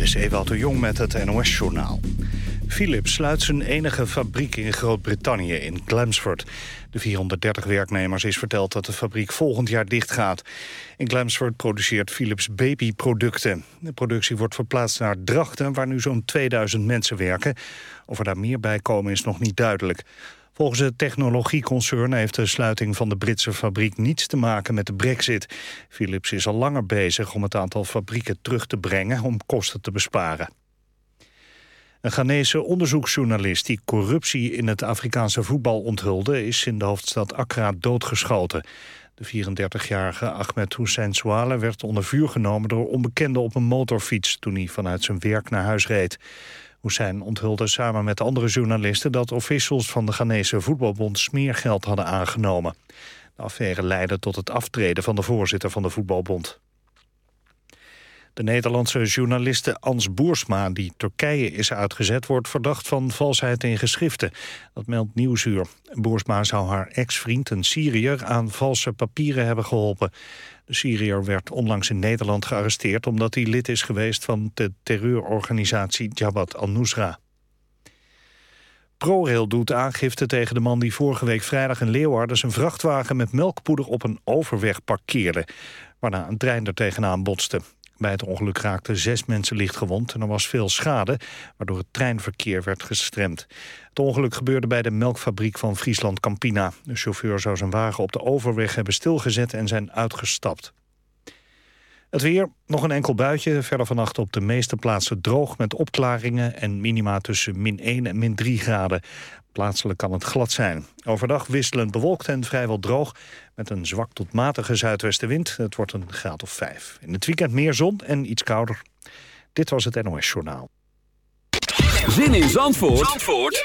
Dit is Ewout de Jong met het NOS-journaal. Philips sluit zijn enige fabriek in Groot-Brittannië, in Glamsford. De 430 werknemers is verteld dat de fabriek volgend jaar dichtgaat. In Glamsford produceert Philips babyproducten. De productie wordt verplaatst naar Drachten, waar nu zo'n 2000 mensen werken. Of er daar meer bij komen is nog niet duidelijk. Volgens het technologieconcern heeft de sluiting van de Britse fabriek niets te maken met de brexit. Philips is al langer bezig om het aantal fabrieken terug te brengen om kosten te besparen. Een Ghanese onderzoeksjournalist die corruptie in het Afrikaanse voetbal onthulde... is in de hoofdstad Accra doodgeschoten. De 34-jarige Ahmed Hussein Souale werd onder vuur genomen door onbekenden op een motorfiets... toen hij vanuit zijn werk naar huis reed. Hussein onthulde samen met andere journalisten... dat officials van de Ghanese voetbalbond smeergeld hadden aangenomen. De affaire leidde tot het aftreden van de voorzitter van de voetbalbond. De Nederlandse journaliste Ans Boersma, die Turkije is uitgezet... wordt verdacht van valsheid in geschriften. Dat meldt Nieuwsuur. Boersma zou haar ex-vriend, een Syriër, aan valse papieren hebben geholpen. De Syriër werd onlangs in Nederland gearresteerd... omdat hij lid is geweest van de terreurorganisatie Jabhat al-Nusra. ProRail doet aangifte tegen de man die vorige week vrijdag in Leeuwarden... zijn vrachtwagen met melkpoeder op een overweg parkeerde... waarna een trein er tegenaan botste. Bij het ongeluk raakten zes mensen licht gewond en er was veel schade, waardoor het treinverkeer werd gestremd. Het ongeluk gebeurde bij de melkfabriek van Friesland Campina. De chauffeur zou zijn wagen op de overweg hebben stilgezet en zijn uitgestapt. Het weer, nog een enkel buitje. Verder vannacht op de meeste plaatsen droog met opklaringen... en minima tussen min 1 en min 3 graden. Plaatselijk kan het glad zijn. Overdag wisselend bewolkt en vrijwel droog... met een zwak tot matige zuidwestenwind. Het wordt een graad of 5. In het weekend meer zon en iets kouder. Dit was het NOS Journaal. Zin in Zandvoort, Zandvoort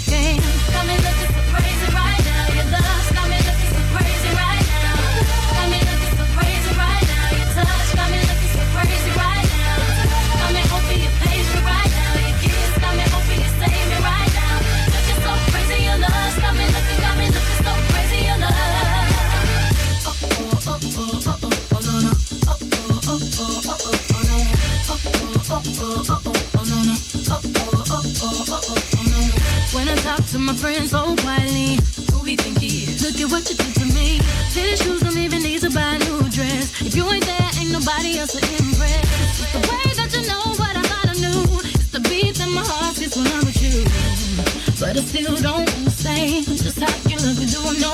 friends so quietly, who we think he is? Look at what you did to me. Fitted shoes don't even need to buy a new dress. If you ain't there, ain't nobody else to impress. It's the way that you know what I thought I knew. It's the beat that my heart gets when I'm with you. But I still don't understand just how you look and do what no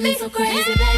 Me so crazy, baby.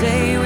say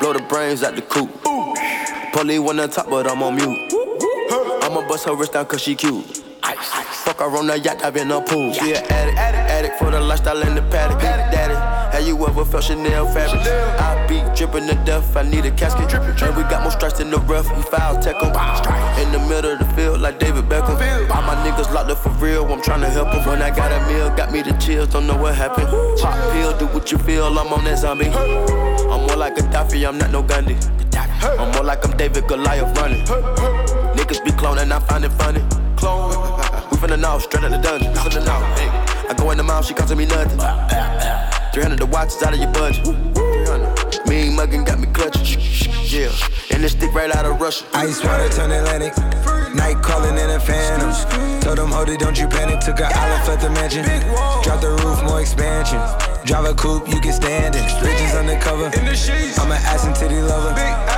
Blow the brains out the coop. Polly one on top, but I'm on mute. I'ma bust her wrist down cause she cute. Fuck her on the yacht, I've been a pool. She an addict, addict for the lifestyle in the paddock. Daddy, have you ever felt Chanel fabric? I be dripping to death, I need a casket. And we got more strikes than the rough, we foul tech 'em. In the middle of the field, like David Beckham. All my niggas locked up for real, I'm tryna help 'em. When I got a meal, got me the chills, don't know what happened. Pop pill, do what you feel, I'm on that zombie. I'm more like a Gaddafi, I'm not no Gandhi. I'm more like I'm David Goliath running. Niggas be cloning, I find it funny. Clone. We finna know, straight out the dungeon. We finna know. Hey. I go in the mouth, she costing me nothing. 300 the watch is out of your budget. 300. Mean muggin' got me clutching. Yeah. And this stick right out of Russia. Ice water turn Atlantic. Night calling in a phantom. Told them, hold it, don't you panic. Took an island, left the mansion. Drop the roof, more expansion. Drive a coupe, you can stand it. Bridges undercover. I'm an ass and titty lover.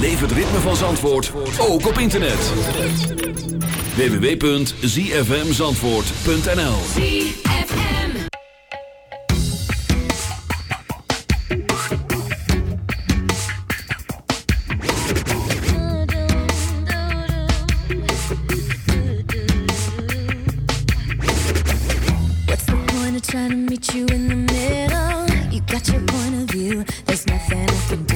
Beleef het ritme van Zandvoort, ook op internet. www.zfmzandvoort.nl What's the point of trying to meet you in the middle? You got your point of view, there's nothing I can do.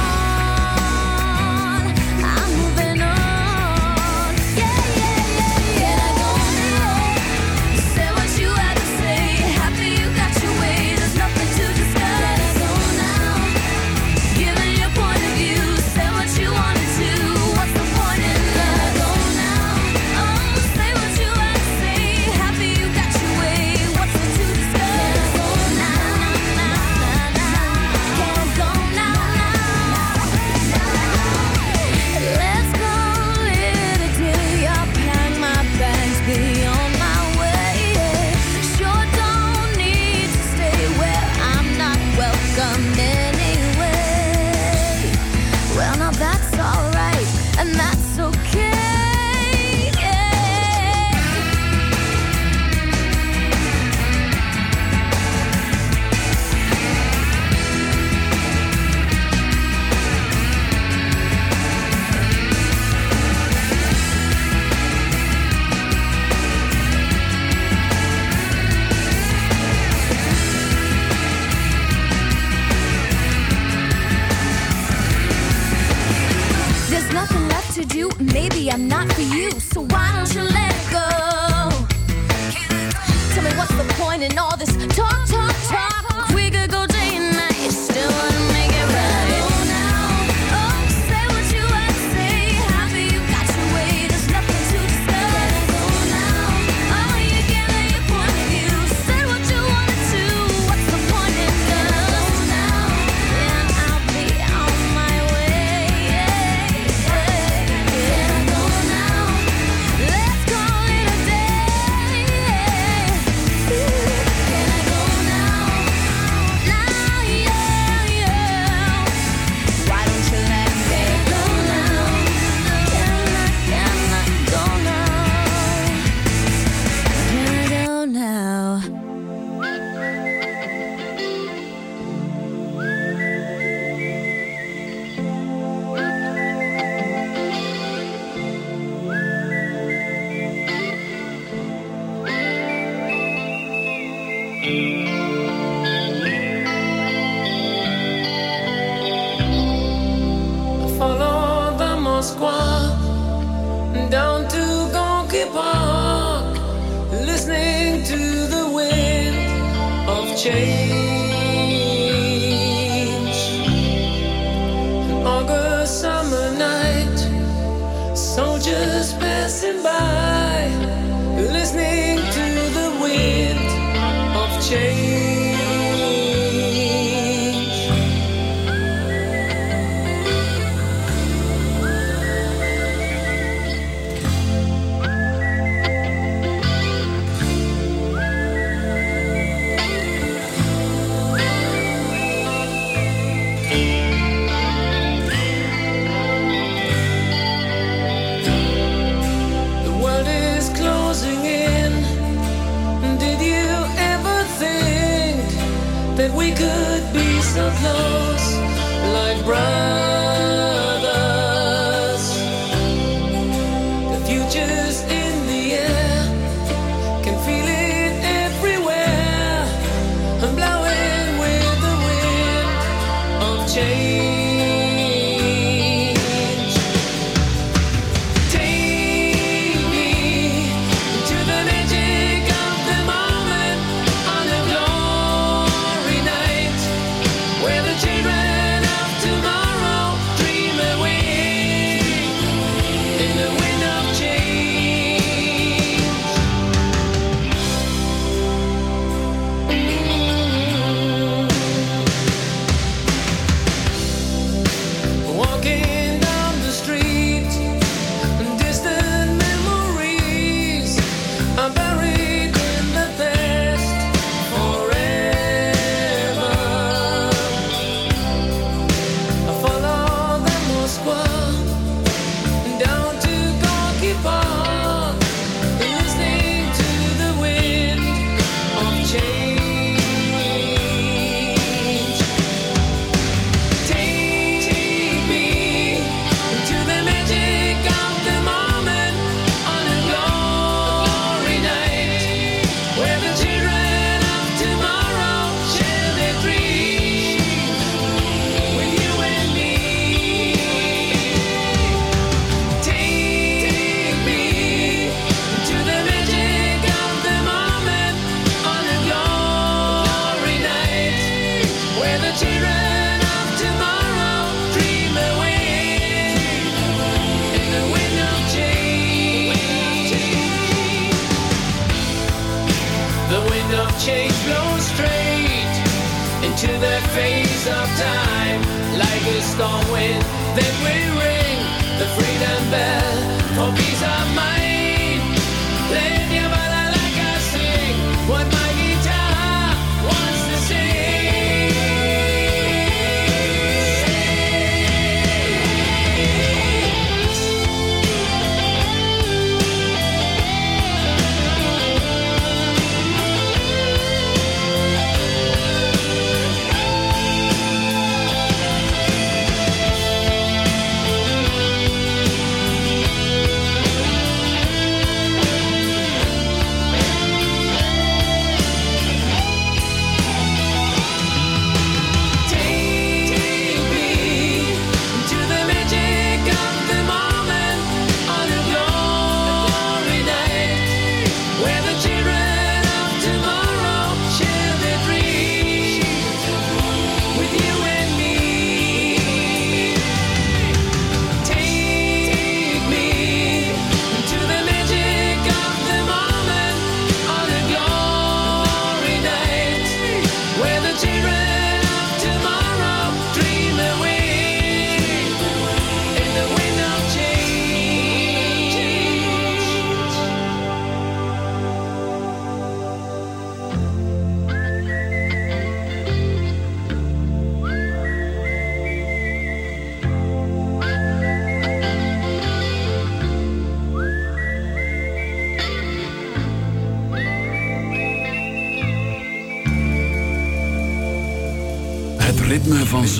Passing by, close, like brothers?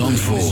Zandvoort.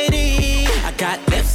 I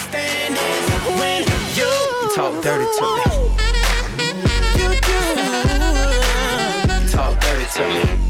understand is when you, you talk dirty to me. You do. You Talk dirty to me.